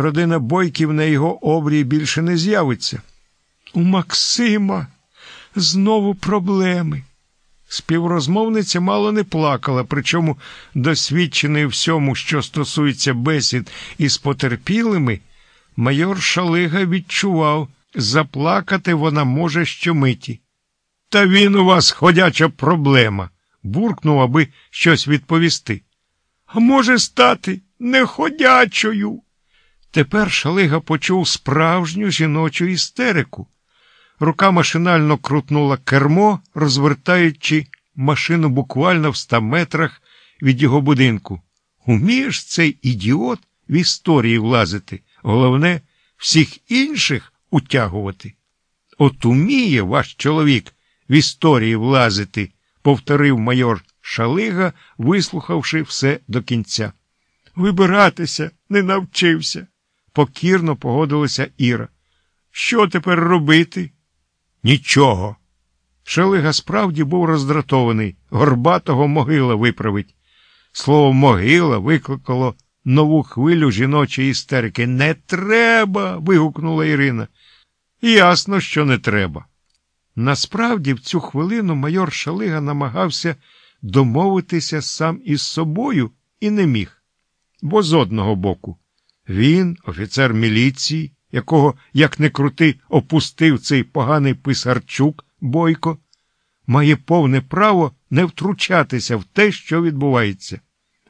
родина бойків на його обрії більше не з'явиться. У Максима знову проблеми. Співрозмовниця мало не плакала, причому досвідчений всьому, що стосується бесід із потерпілими, майор Шалига відчував, заплакати вона може щомиті. Та він у вас ходяча проблема, буркнув, аби щось відповісти. А може стати неходячою. Тепер Шалига почув справжню жіночу істерику. Рука машинально крутнула кермо, розвертаючи машину буквально в ста метрах від його будинку. Умієш цей ідіот в історії влазити, головне, всіх інших утягувати. От уміє ваш чоловік в історії влазити, повторив майор Шалига, вислухавши все до кінця. Вибиратися не навчився, покірно погодилася Іра. Що тепер робити? Нічого. Шалига справді був роздратований, горбатого могила виправить. Слово могила викликало нову хвилю жіночої істерики. Не треба. вигукнула Ірина. Ясно, що не треба. Насправді, в цю хвилину майор Шалига намагався домовитися сам із собою і не міг. Бо з одного боку, він, офіцер міліції, якого, як не крути, опустив цей поганий писарчук Бойко, має повне право не втручатися в те, що відбувається.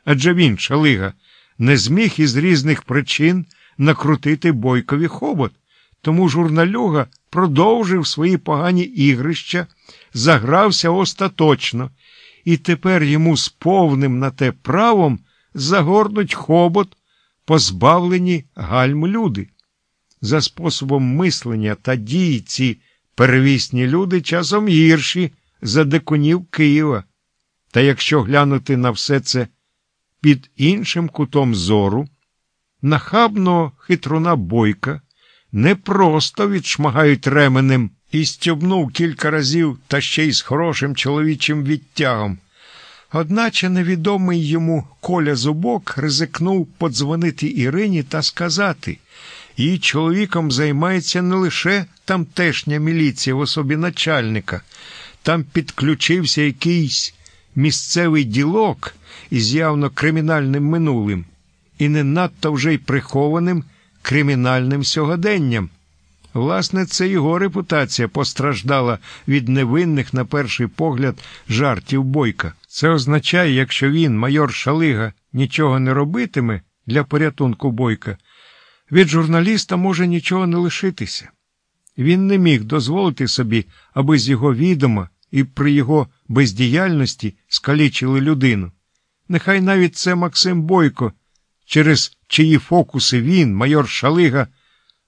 Адже він, шалига, не зміг із різних причин накрутити Бойкові хобот, тому журналюга продовжив свої погані ігрища, загрався остаточно, і тепер йому з повним на те правом загорнуть хобот, позбавлені гальм люди. За способом мислення та дії ці первісні люди часом гірші за дикунів Києва. Та якщо глянути на все це під іншим кутом зору, нахабного хитруна бойка не просто відшмагають ременем і стюбнув кілька разів та ще й з хорошим чоловічим відтягом. Одначе невідомий йому Коля Зубок ризикнув подзвонити Ірині та сказати її чоловіком займається не лише тамтешня міліція в особі начальника, там підключився якийсь місцевий ділок із явно кримінальним минулим і не надто вже й прихованим кримінальним сьогоденням. Власне, це його репутація постраждала від невинних, на перший погляд, жартів бойка. Це означає, якщо він, майор Шалига, нічого не робитиме для порятунку бойка, від журналіста може нічого не лишитися. Він не міг дозволити собі, аби з його відома і при його бездіяльності скалічили людину. Нехай навіть це Максим Бойко, через чиї фокуси він, майор Шалига,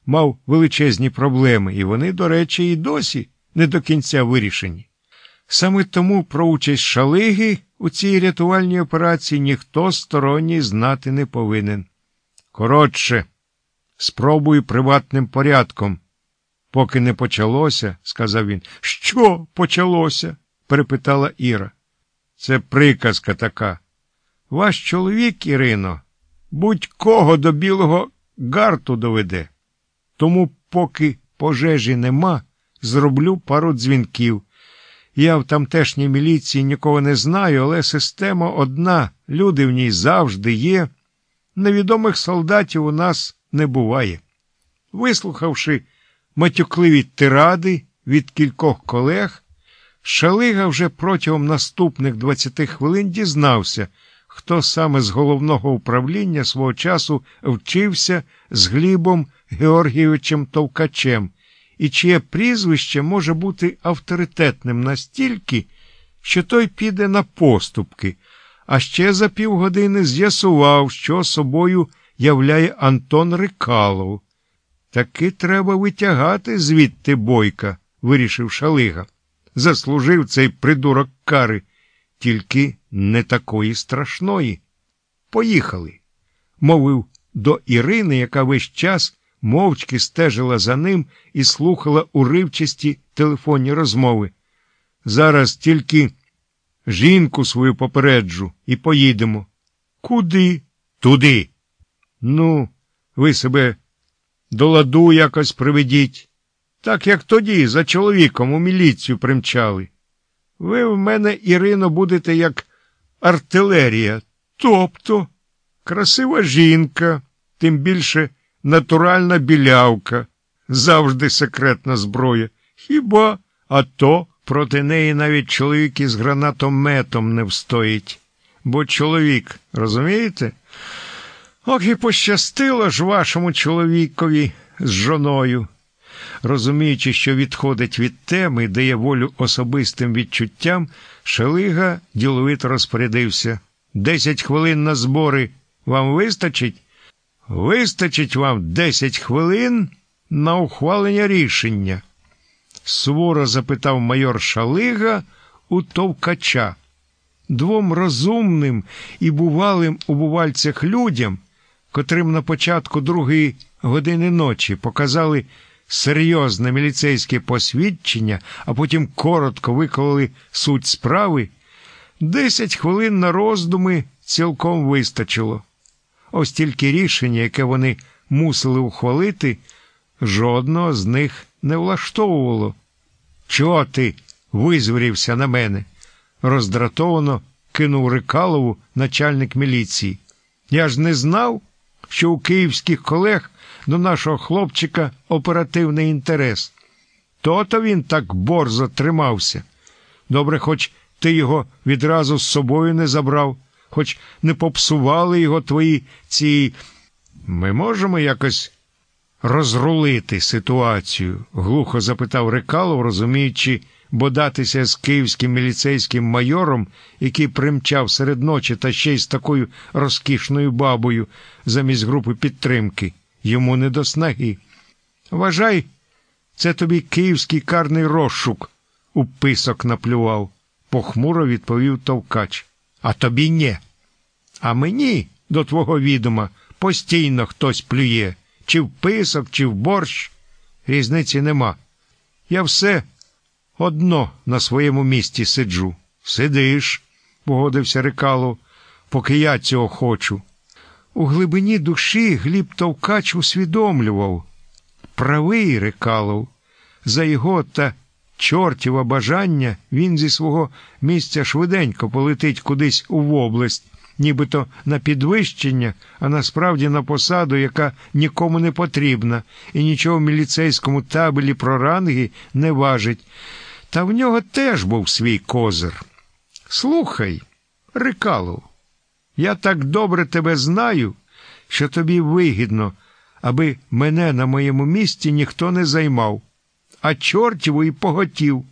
мав величезні проблеми, і вони, до речі, і досі не до кінця вирішені. Саме тому про участь шалиги у цій рятувальній операції ніхто сторонній знати не повинен. Коротше, спробуй приватним порядком. Поки не почалося, сказав він. Що почалося? перепитала Іра. Це приказка така. Ваш чоловік, Ірино, будь-кого до білого гарту доведе. Тому, поки пожежі нема, зроблю пару дзвінків. Я в тамтешній міліції нікого не знаю, але система одна, люди в ній завжди є. Невідомих солдатів у нас не буває. Вислухавши матюкливі тиради від кількох колег, Шалига вже протягом наступних 20 хвилин дізнався, хто саме з головного управління свого часу вчився з Глібом Георгійовичем Товкачем, і чиє прізвище може бути авторитетним настільки, що той піде на поступки, а ще за півгодини з'ясував, що собою являє Антон Рикалов. Таки треба витягати звідти бойка, вирішив Шалига. Заслужив цей придурок кари, тільки не такої страшної. Поїхали, мовив до Ірини, яка весь час мовчки стежила за ним і слухала уривчасті телефонні розмови. Зараз тільки жінку свою попереджу і поїдемо. Куди? Туди. Ну, ви себе до ладу якось приведіть, так як тоді за чоловіком у міліцію примчали. Ви в мене, Ірино, будете як артилерія, тобто красива жінка, тим більше натуральна білявка, завжди секретна зброя. Хіба а то проти неї навіть чоловік із гранатометом не встоїть. Бо чоловік, розумієте? Ох і пощастило ж вашому чоловікові з жоною. Розуміючи, що відходить від теми, дає волю особистим відчуттям, Шелига діловито розпорядився. Десять хвилин на збори вам вистачить? Вистачить вам десять хвилин на ухвалення рішення? суворо запитав майор Шалига у товкача. Двом розумним і бувалим у бувальцях людям, котрим на початку другої години ночі показали серйозне міліцейське посвідчення, а потім коротко виклали суть справи, десять хвилин на роздуми цілком вистачило. Ось тільки рішення, яке вони мусили ухвалити, жодного з них не влаштовувало. Чого ти визвірівся на мене? роздратовано кинув Рикалову начальник міліції. Я ж не знав, що у київських колег до нашого хлопчика оперативний інтерес. То-то він так борзо тримався. Добре, хоч ти його відразу з собою не забрав, хоч не попсували його твої ці. Ми можемо якось розрулити ситуацію? глухо запитав Рекалов, розуміючи, бодатися з київським міліцейським майором, який примчав серед ночі та ще й з такою розкішною бабою замість групи підтримки. Йому не до снаги. Вважай, це тобі київський карний розшук у писок наплював, похмуро відповів товкач. А тобі ні. А мені, до твого відома, постійно хтось плює, чи в писок, чи в борщ. Різниці нема. Я все одно на своєму місці сиджу. Сидиш, погодився Рикало, поки я цього хочу. У глибині душі Гліб Товкач усвідомлював. Правий Рикалов, за його та чортіве бажання він зі свого місця швиденько полетить кудись у область, нібито на підвищення, а насправді на посаду, яка нікому не потрібна, і нічого в міліцейському табелі про ранги не важить. Та в нього теж був свій козир. Слухай, Рикалов, я так добре тебе знаю, що тобі вигідно, аби мене на моєму місці ніхто не займав, а чортів і поготів.